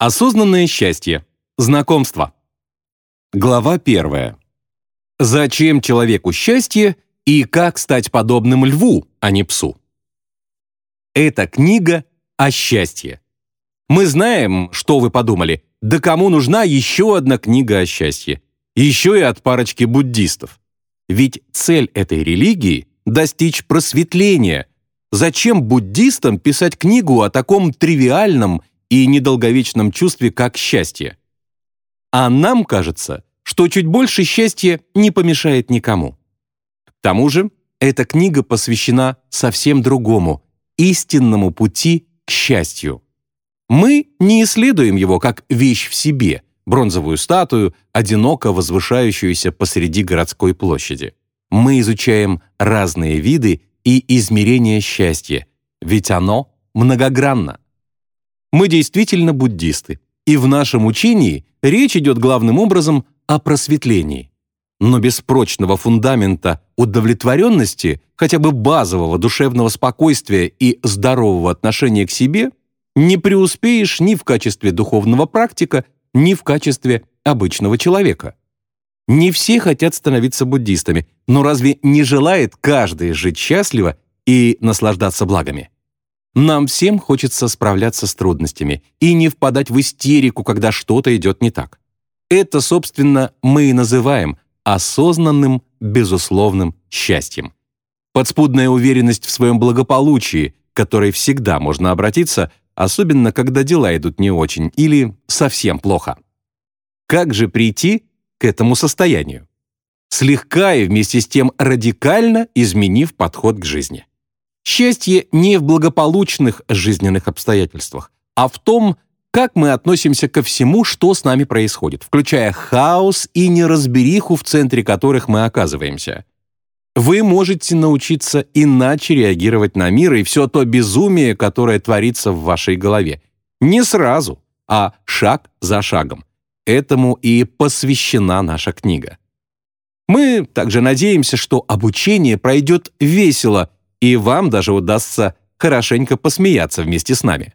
Осознанное счастье. Знакомство. Глава первая. Зачем человеку счастье и как стать подобным льву, а не псу? Эта книга о счастье. Мы знаем, что вы подумали, да кому нужна еще одна книга о счастье? Еще и от парочки буддистов. Ведь цель этой религии — достичь просветления. Зачем буддистам писать книгу о таком тривиальном и недолговечном чувстве, как счастье. А нам кажется, что чуть больше счастья не помешает никому. К тому же, эта книга посвящена совсем другому, истинному пути к счастью. Мы не исследуем его как вещь в себе, бронзовую статую, одиноко возвышающуюся посреди городской площади. Мы изучаем разные виды и измерения счастья, ведь оно многогранно. Мы действительно буддисты, и в нашем учении речь идет главным образом о просветлении. Но без прочного фундамента удовлетворенности, хотя бы базового душевного спокойствия и здорового отношения к себе, не преуспеешь ни в качестве духовного практика, ни в качестве обычного человека. Не все хотят становиться буддистами, но разве не желает каждый жить счастливо и наслаждаться благами? Нам всем хочется справляться с трудностями и не впадать в истерику, когда что-то идет не так. Это, собственно, мы и называем осознанным, безусловным счастьем. Подспудная уверенность в своем благополучии, к которой всегда можно обратиться, особенно когда дела идут не очень или совсем плохо. Как же прийти к этому состоянию? Слегка и вместе с тем радикально изменив подход к жизни. Счастье не в благополучных жизненных обстоятельствах, а в том, как мы относимся ко всему, что с нами происходит, включая хаос и неразбериху, в центре которых мы оказываемся. Вы можете научиться иначе реагировать на мир и все то безумие, которое творится в вашей голове. Не сразу, а шаг за шагом. Этому и посвящена наша книга. Мы также надеемся, что обучение пройдет весело и вам даже удастся хорошенько посмеяться вместе с нами.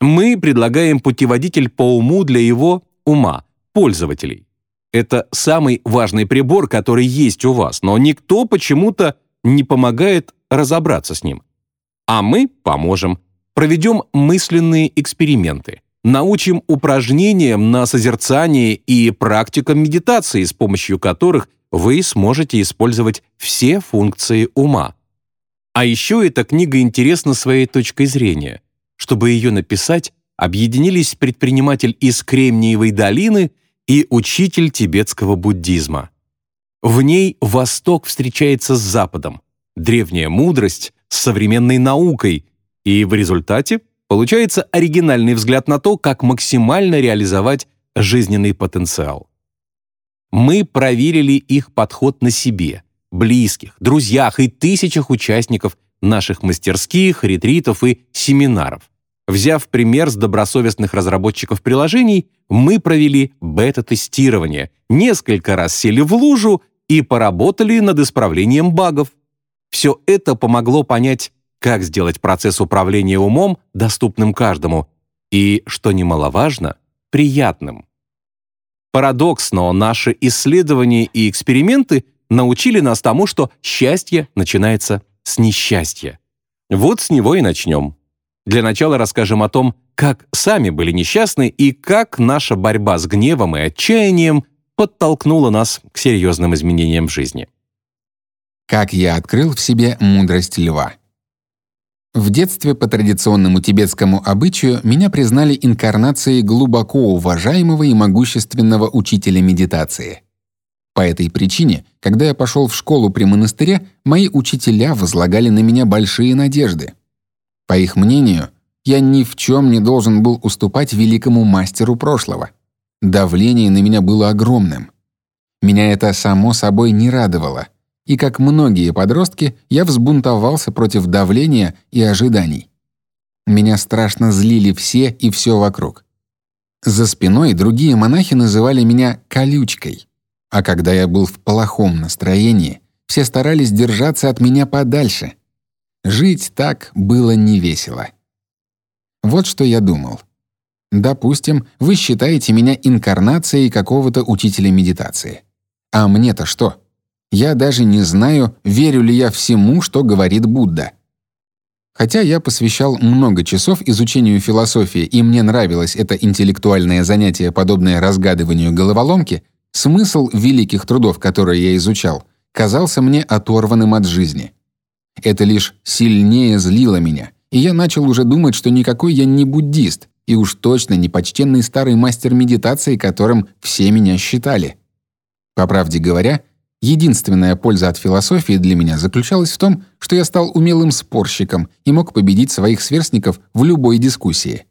Мы предлагаем путеводитель по уму для его ума, пользователей. Это самый важный прибор, который есть у вас, но никто почему-то не помогает разобраться с ним. А мы поможем. Проведем мысленные эксперименты. Научим упражнениям на созерцание и практикам медитации, с помощью которых вы сможете использовать все функции ума. А еще эта книга интересна своей точкой зрения. Чтобы ее написать, объединились предприниматель из Кремниевой долины и учитель тибетского буддизма. В ней Восток встречается с Западом, древняя мудрость с современной наукой, и в результате получается оригинальный взгляд на то, как максимально реализовать жизненный потенциал. Мы проверили их подход на себе – близких, друзьях и тысячах участников наших мастерских, ретритов и семинаров. Взяв пример с добросовестных разработчиков приложений, мы провели бета-тестирование, несколько раз сели в лужу и поработали над исправлением багов. Все это помогло понять, как сделать процесс управления умом доступным каждому и, что немаловажно, приятным. Парадокс, но наши исследования и эксперименты научили нас тому, что счастье начинается с несчастья. Вот с него и начнем. Для начала расскажем о том, как сами были несчастны и как наша борьба с гневом и отчаянием подтолкнула нас к серьезным изменениям жизни. Как я открыл в себе мудрость льва. В детстве по традиционному тибетскому обычаю меня признали инкарнацией глубоко уважаемого и могущественного учителя медитации — по этой причине, когда я пошел в школу при монастыре, мои учителя возлагали на меня большие надежды. По их мнению, я ни в чем не должен был уступать великому мастеру прошлого. Давление на меня было огромным. Меня это само собой не радовало, и как многие подростки, я взбунтовался против давления и ожиданий. Меня страшно злили все и все вокруг. За спиной другие монахи называли меня колючкой. А когда я был в плохом настроении, все старались держаться от меня подальше. Жить так было невесело. Вот что я думал. Допустим, вы считаете меня инкарнацией какого-то учителя медитации. А мне-то что? Я даже не знаю, верю ли я всему, что говорит Будда. Хотя я посвящал много часов изучению философии, и мне нравилось это интеллектуальное занятие, подобное разгадыванию головоломки, смысл великих трудов, которые я изучал, казался мне оторванным от жизни. Это лишь сильнее злило меня, и я начал уже думать, что никакой я не буддист, и уж точно не почтенный старый мастер медитации, которым все меня считали. По правде говоря, единственная польза от философии для меня заключалась в том, что я стал умелым спорщиком и мог победить своих сверстников в любой дискуссии.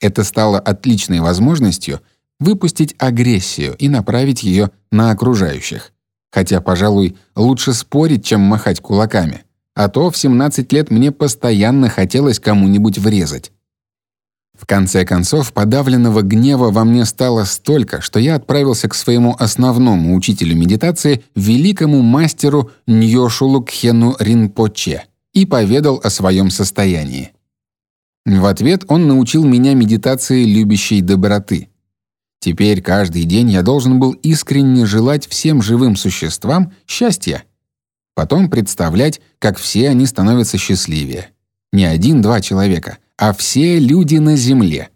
Это стало отличной возможностью выпустить агрессию и направить ее на окружающих. Хотя, пожалуй, лучше спорить, чем махать кулаками. А то в 17 лет мне постоянно хотелось кому-нибудь врезать. В конце концов, подавленного гнева во мне стало столько, что я отправился к своему основному учителю медитации, великому мастеру Ньошулу Кхену Ринпоче, и поведал о своем состоянии. В ответ он научил меня медитации любящей доброты. Теперь каждый день я должен был искренне желать всем живым существам счастья. Потом представлять, как все они становятся счастливее. Не один-два человека — а все люди на Земле.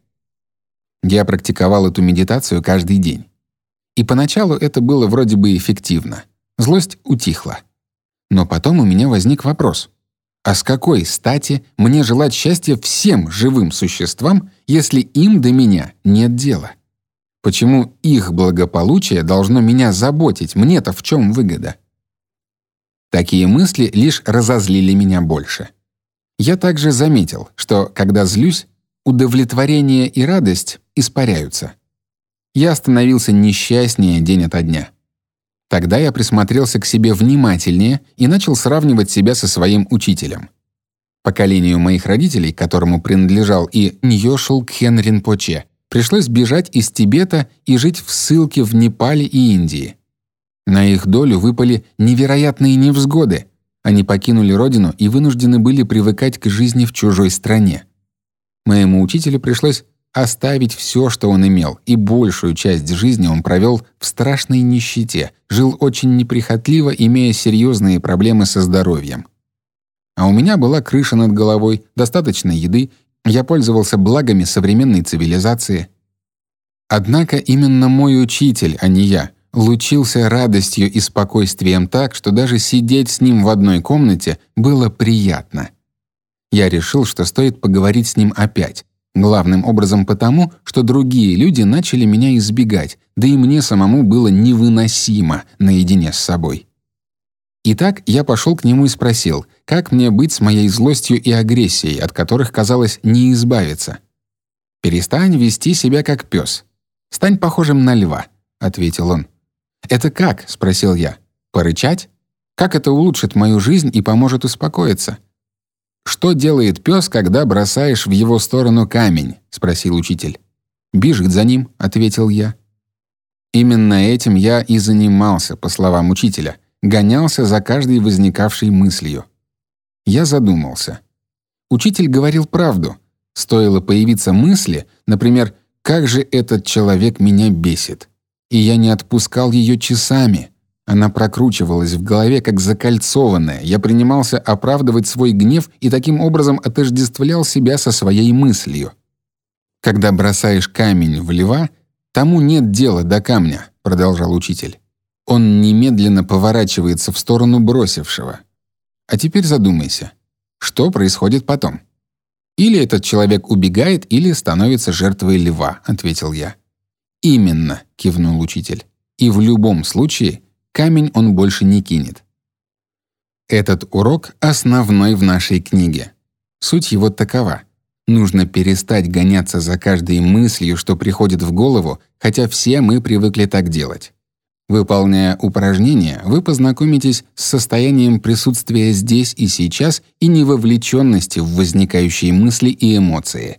Я практиковал эту медитацию каждый день. И поначалу это было вроде бы эффективно. Злость утихла. Но потом у меня возник вопрос. А с какой стати мне желать счастья всем живым существам, если им до меня нет дела? Почему их благополучие должно меня заботить? Мне-то в чем выгода? Такие мысли лишь разозлили меня больше. Я также заметил, что, когда злюсь, удовлетворение и радость испаряются. Я становился несчастнее день ото дня. Тогда я присмотрелся к себе внимательнее и начал сравнивать себя со своим учителем. Поколению моих родителей, которому принадлежал и Ньошул Кхен Ринпоче, пришлось бежать из Тибета и жить в ссылке в Непале и Индии. На их долю выпали невероятные невзгоды, они покинули родину и вынуждены были привыкать к жизни в чужой стране. Моему учителю пришлось оставить все, что он имел, и большую часть жизни он провел в страшной нищете, жил очень неприхотливо, имея серьезные проблемы со здоровьем. А у меня была крыша над головой, достаточно еды, я пользовался благами современной цивилизации. Однако именно мой учитель, а не я, лучился радостью и спокойствием так, что даже сидеть с ним в одной комнате было приятно. Я решил, что стоит поговорить с ним опять. Главным образом потому, что другие люди начали меня избегать, да и мне самому было невыносимо наедине с собой. Итак, я пошел к нему и спросил, как мне быть с моей злостью и агрессией, от которых, казалось, не избавиться. «Перестань вести себя как пес. Стань похожим на льва», — ответил он. «Это как?» — спросил я. «Порычать? Как это улучшит мою жизнь и поможет успокоиться?» «Что делает пес, когда бросаешь в его сторону камень?» — спросил учитель. «Бежит за ним», — ответил я. Именно этим я и занимался, по словам учителя, гонялся за каждой возникавшей мыслью. Я задумался. Учитель говорил правду. Стоило появиться мысли, например, «как же этот человек меня бесит», и я не отпускал ее часами. Она прокручивалась в голове как закольцованная. Я принимался оправдывать свой гнев и таким образом отождествлял себя со своей мыслью. Когда бросаешь камень в лева, тому нет дела до камня, продолжал учитель. Он немедленно поворачивается в сторону бросившего. А теперь задумайся, что происходит потом? Или этот человек убегает, или становится жертвой льва, ответил я. «Именно», — кивнул учитель. «И в любом случае камень он больше не кинет». Этот урок основной в нашей книге. Суть его такова. Нужно перестать гоняться за каждой мыслью, что приходит в голову, хотя все мы привыкли так делать. Выполняя упражнения, вы познакомитесь с состоянием присутствия здесь и сейчас и невовлеченности в возникающие мысли и эмоции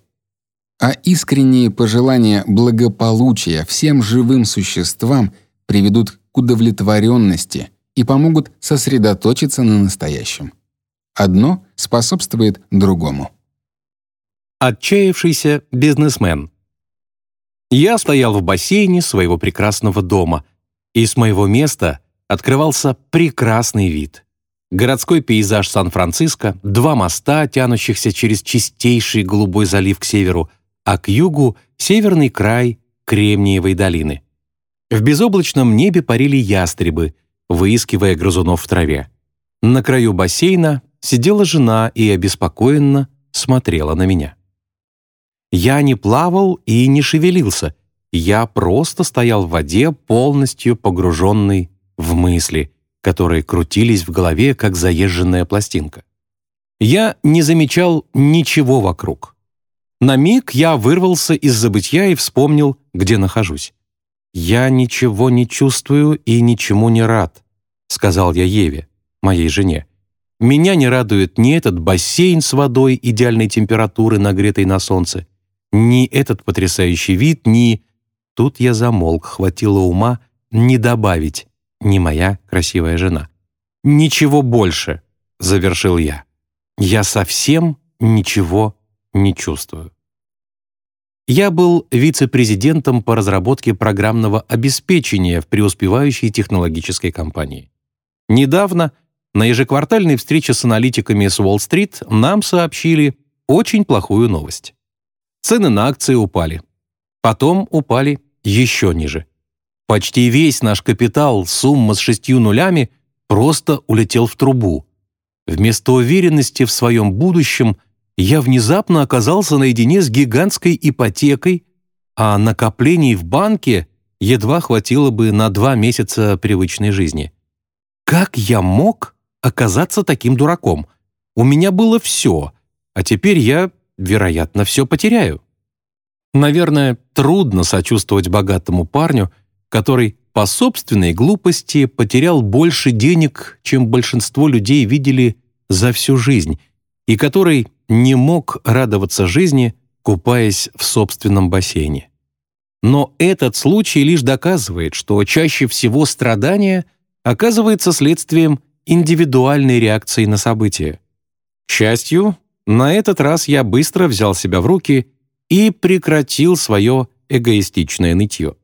а искренние пожелания благополучия всем живым существам приведут к удовлетворенности и помогут сосредоточиться на настоящем. Одно способствует другому. Отчаявшийся бизнесмен. Я стоял в бассейне своего прекрасного дома, и с моего места открывался прекрасный вид. Городской пейзаж Сан-Франциско, два моста, тянущихся через чистейший голубой залив к северу, а к югу — северный край Кремниевой долины. В безоблачном небе парили ястребы, выискивая грызунов в траве. На краю бассейна сидела жена и обеспокоенно смотрела на меня. Я не плавал и не шевелился, я просто стоял в воде, полностью погруженный в мысли, которые крутились в голове, как заезженная пластинка. Я не замечал ничего вокруг. На миг я вырвался из забытья и вспомнил, где нахожусь. «Я ничего не чувствую и ничему не рад», — сказал я Еве, моей жене. «Меня не радует ни этот бассейн с водой идеальной температуры, нагретой на солнце, ни этот потрясающий вид, ни...» Тут я замолк, хватило ума не добавить «ни моя красивая жена». «Ничего больше», — завершил я. «Я совсем ничего не чувствую». Я был вице-президентом по разработке программного обеспечения в преуспевающей технологической компании. Недавно на ежеквартальной встрече с аналитиками с Уолл-стрит нам сообщили очень плохую новость. Цены на акции упали. Потом упали еще ниже. Почти весь наш капитал, сумма с шестью нулями, просто улетел в трубу. Вместо уверенности в своем будущем я внезапно оказался наедине с гигантской ипотекой, а накоплений в банке едва хватило бы на два месяца привычной жизни. Как я мог оказаться таким дураком? У меня было все, а теперь я, вероятно, все потеряю. Наверное, трудно сочувствовать богатому парню, который по собственной глупости потерял больше денег, чем большинство людей видели за всю жизнь, и который не мог радоваться жизни, купаясь в собственном бассейне. Но этот случай лишь доказывает, что чаще всего страдание оказывается следствием индивидуальной реакции на события. К счастью, на этот раз я быстро взял себя в руки и прекратил свое эгоистичное нытье.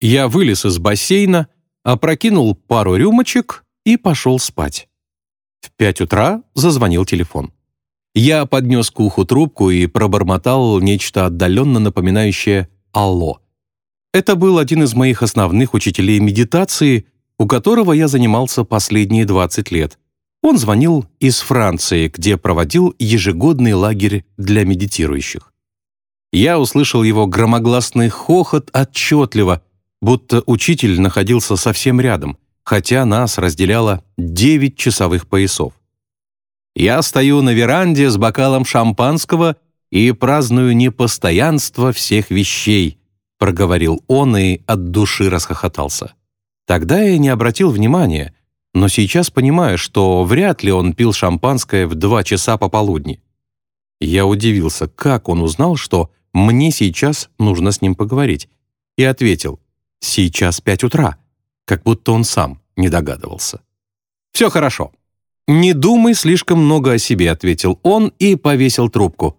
Я вылез из бассейна, опрокинул пару рюмочек и пошел спать. В пять утра зазвонил телефон. Я поднес к уху трубку и пробормотал нечто отдаленно напоминающее «Алло». Это был один из моих основных учителей медитации, у которого я занимался последние 20 лет. Он звонил из Франции, где проводил ежегодный лагерь для медитирующих. Я услышал его громогласный хохот отчетливо, будто учитель находился совсем рядом, хотя нас разделяло 9 часовых поясов. Я стою на веранде с бокалом шампанского и праздную непостоянство всех вещей, проговорил он и от души расхохотался. Тогда я не обратил внимания, но сейчас понимаю, что вряд ли он пил шампанское в два часа пополудни. Я удивился, как он узнал, что мне сейчас нужно с ним поговорить, и ответил «Сейчас пять утра», как будто он сам не догадывался. «Все хорошо. Не думай слишком много о себе», — ответил он и повесил трубку.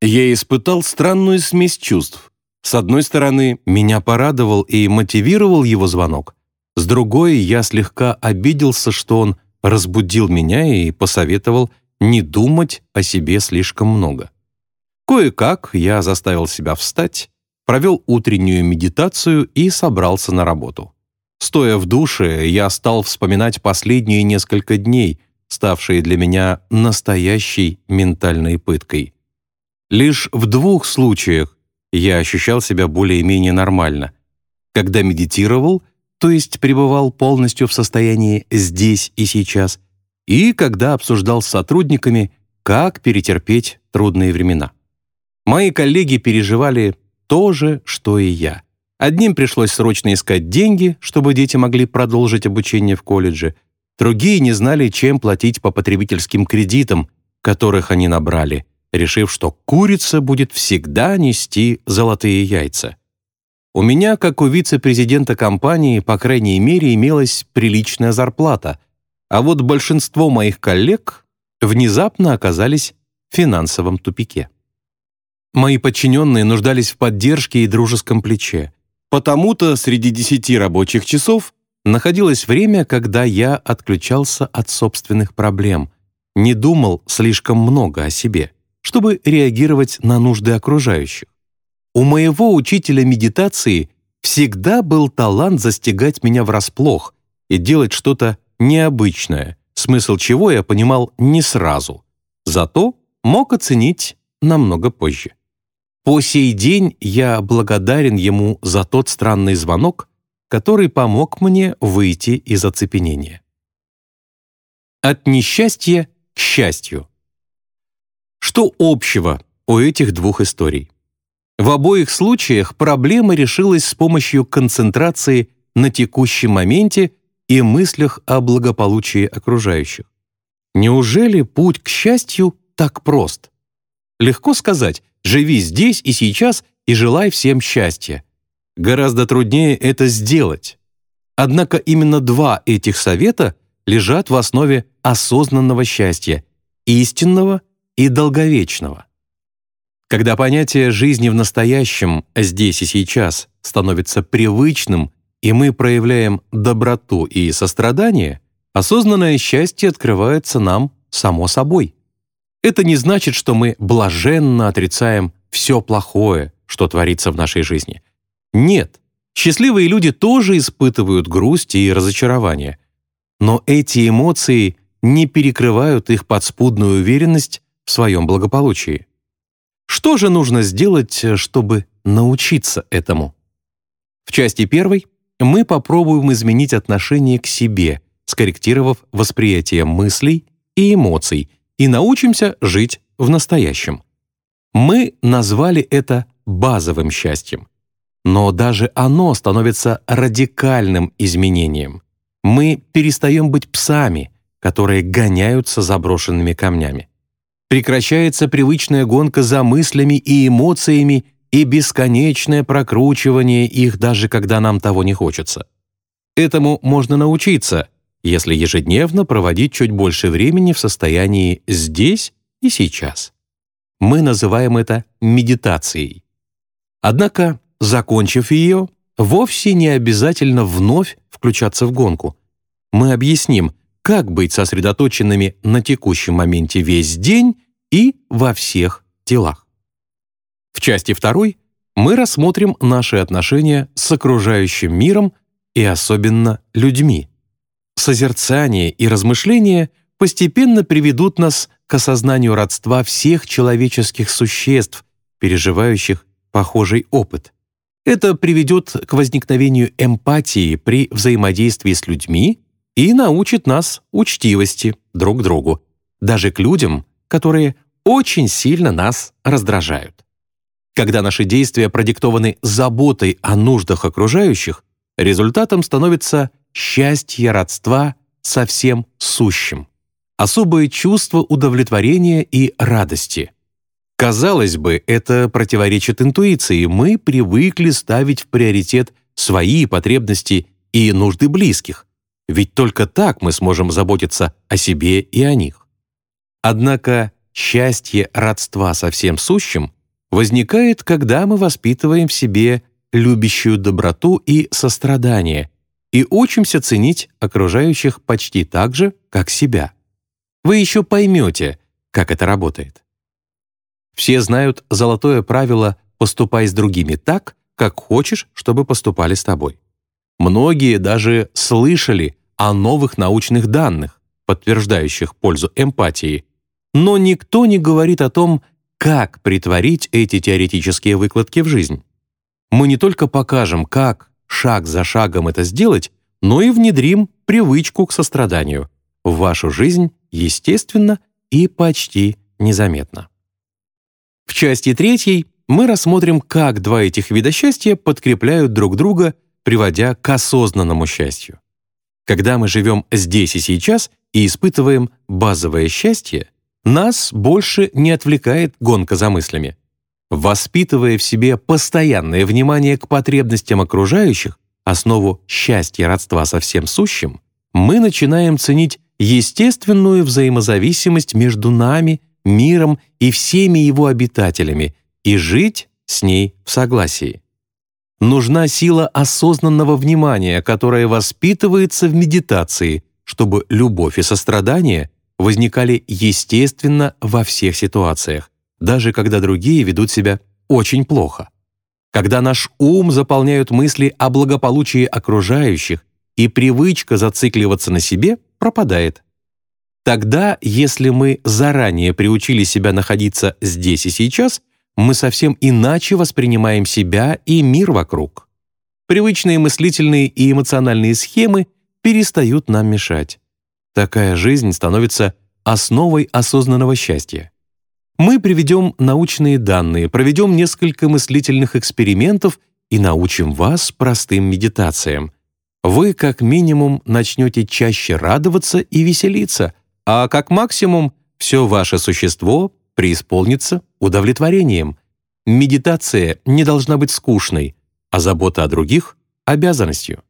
Я испытал странную смесь чувств. С одной стороны, меня порадовал и мотивировал его звонок. С другой, я слегка обиделся, что он разбудил меня и посоветовал не думать о себе слишком много. Кое-как я заставил себя встать, провел утреннюю медитацию и собрался на работу. Стоя в душе, я стал вспоминать последние несколько дней, ставшие для меня настоящей ментальной пыткой. Лишь в двух случаях я ощущал себя более-менее нормально. Когда медитировал, то есть пребывал полностью в состоянии «здесь и сейчас», и когда обсуждал с сотрудниками, как перетерпеть трудные времена. Мои коллеги переживали то же, что и я. Одним пришлось срочно искать деньги, чтобы дети могли продолжить обучение в колледже. Другие не знали, чем платить по потребительским кредитам, которых они набрали, решив, что курица будет всегда нести золотые яйца. У меня, как у вице-президента компании, по крайней мере, имелась приличная зарплата, а вот большинство моих коллег внезапно оказались в финансовом тупике. Мои подчиненные нуждались в поддержке и дружеском плече. Потому-то среди десяти рабочих часов находилось время, когда я отключался от собственных проблем, не думал слишком много о себе, чтобы реагировать на нужды окружающих. У моего учителя медитации всегда был талант застигать меня врасплох и делать что-то необычное, смысл чего я понимал не сразу, зато мог оценить намного позже. По сей день я благодарен ему за тот странный звонок, который помог мне выйти из оцепенения. От несчастья к счастью. Что общего у этих двух историй? В обоих случаях проблема решилась с помощью концентрации на текущем моменте и мыслях о благополучии окружающих. Неужели путь к счастью так прост? Легко сказать «живи здесь и сейчас и желай всем счастья». Гораздо труднее это сделать. Однако именно два этих совета лежат в основе осознанного счастья, истинного и долговечного. Когда понятие жизни в настоящем, здесь и сейчас, становится привычным, и мы проявляем доброту и сострадание, осознанное счастье открывается нам само собой. Это не значит, что мы блаженно отрицаем все плохое, что творится в нашей жизни. Нет, счастливые люди тоже испытывают грусть и разочарование. Но эти эмоции не перекрывают их подспудную уверенность в своем благополучии. Что же нужно сделать, чтобы научиться этому? В части первой мы попробуем изменить отношение к себе, скорректировав восприятие мыслей и эмоций, и научимся жить в настоящем. Мы назвали это базовым счастьем. Но даже оно становится радикальным изменением. Мы перестаем быть псами, которые гоняются заброшенными камнями прекращается привычная гонка за мыслями и эмоциями и бесконечное прокручивание их даже когда нам того не хочется. Этому можно научиться, если ежедневно проводить чуть больше времени в состоянии «здесь и сейчас». Мы называем это медитацией. Однако, закончив ее, вовсе не обязательно вновь включаться в гонку. Мы объясним, как быть сосредоточенными на текущем моменте весь день и во всех делах. В части второй мы рассмотрим наши отношения с окружающим миром и особенно людьми. Созерцание и размышления постепенно приведут нас к осознанию родства всех человеческих существ, переживающих похожий опыт. Это приведет к возникновению эмпатии при взаимодействии с людьми и научит нас учтивости друг другу, даже к людям, которые очень сильно нас раздражают. Когда наши действия продиктованы заботой о нуждах окружающих, результатом становится счастье родства со всем сущим, особое чувство удовлетворения и радости. Казалось бы, это противоречит интуиции, мы привыкли ставить в приоритет свои потребности и нужды близких, ведь только так мы сможем заботиться о себе и о них. Однако счастье родства со всем сущим возникает, когда мы воспитываем в себе любящую доброту и сострадание и учимся ценить окружающих почти так же, как себя. Вы еще поймете, как это работает. Все знают золотое правило «поступай с другими так, как хочешь, чтобы поступали с тобой». Многие даже слышали о новых научных данных, подтверждающих пользу эмпатии, но никто не говорит о том, как притворить эти теоретические выкладки в жизнь. Мы не только покажем, как шаг за шагом это сделать, но и внедрим привычку к состраданию в вашу жизнь естественно и почти незаметно. В части третьей мы рассмотрим, как два этих вида счастья подкрепляют друг друга, приводя к осознанному счастью. Когда мы живем здесь и сейчас и испытываем базовое счастье, нас больше не отвлекает гонка за мыслями. Воспитывая в себе постоянное внимание к потребностям окружающих, основу счастья родства со всем сущим, мы начинаем ценить естественную взаимозависимость между нами, миром и всеми его обитателями и жить с ней в согласии. Нужна сила осознанного внимания, которая воспитывается в медитации, чтобы любовь и сострадание возникали естественно во всех ситуациях, даже когда другие ведут себя очень плохо. Когда наш ум заполняют мысли о благополучии окружающих, и привычка зацикливаться на себе пропадает. Тогда, если мы заранее приучили себя находиться здесь и сейчас, мы совсем иначе воспринимаем себя и мир вокруг. Привычные мыслительные и эмоциональные схемы перестают нам мешать. Такая жизнь становится основой осознанного счастья. Мы приведем научные данные, проведем несколько мыслительных экспериментов и научим вас простым медитациям. Вы как минимум начнете чаще радоваться и веселиться, а как максимум все ваше существо преисполнится удовлетворением. Медитация не должна быть скучной, а забота о других — обязанностью.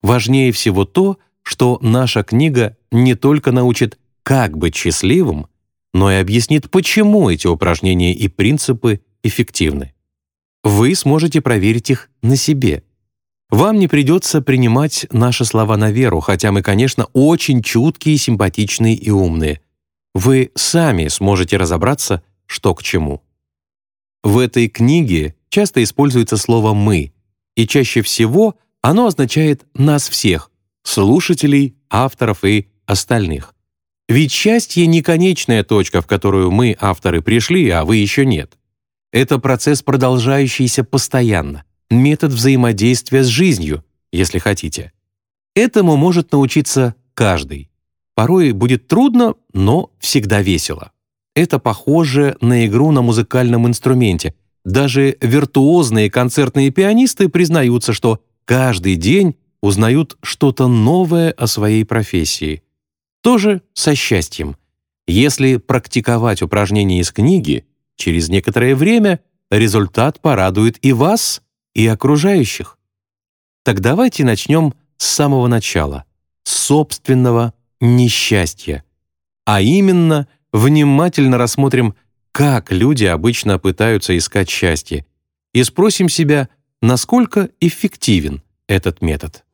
Важнее всего то, что наша книга не только научит, как быть счастливым, но и объяснит, почему эти упражнения и принципы эффективны. Вы сможете проверить их на себе. Вам не придется принимать наши слова на веру, хотя мы, конечно, очень чуткие, симпатичные и умные. Вы сами сможете разобраться, что к чему. В этой книге часто используется слово «мы», и чаще всего оно означает «нас всех», слушателей, авторов и остальных. Ведь счастье не конечная точка, в которую мы, авторы, пришли, а вы еще нет. Это процесс, продолжающийся постоянно, метод взаимодействия с жизнью, если хотите. Этому может научиться каждый. Порой будет трудно, но всегда весело. Это похоже на игру на музыкальном инструменте. Даже виртуозные концертные пианисты признаются, что каждый день узнают что-то новое о своей профессии. Тоже со счастьем. Если практиковать упражнения из книги, через некоторое время результат порадует и вас, и окружающих. Так давайте начнем с самого начала, с собственного несчастья. А именно, внимательно рассмотрим, как люди обычно пытаются искать счастье, и спросим себя, насколько эффективен этот метод.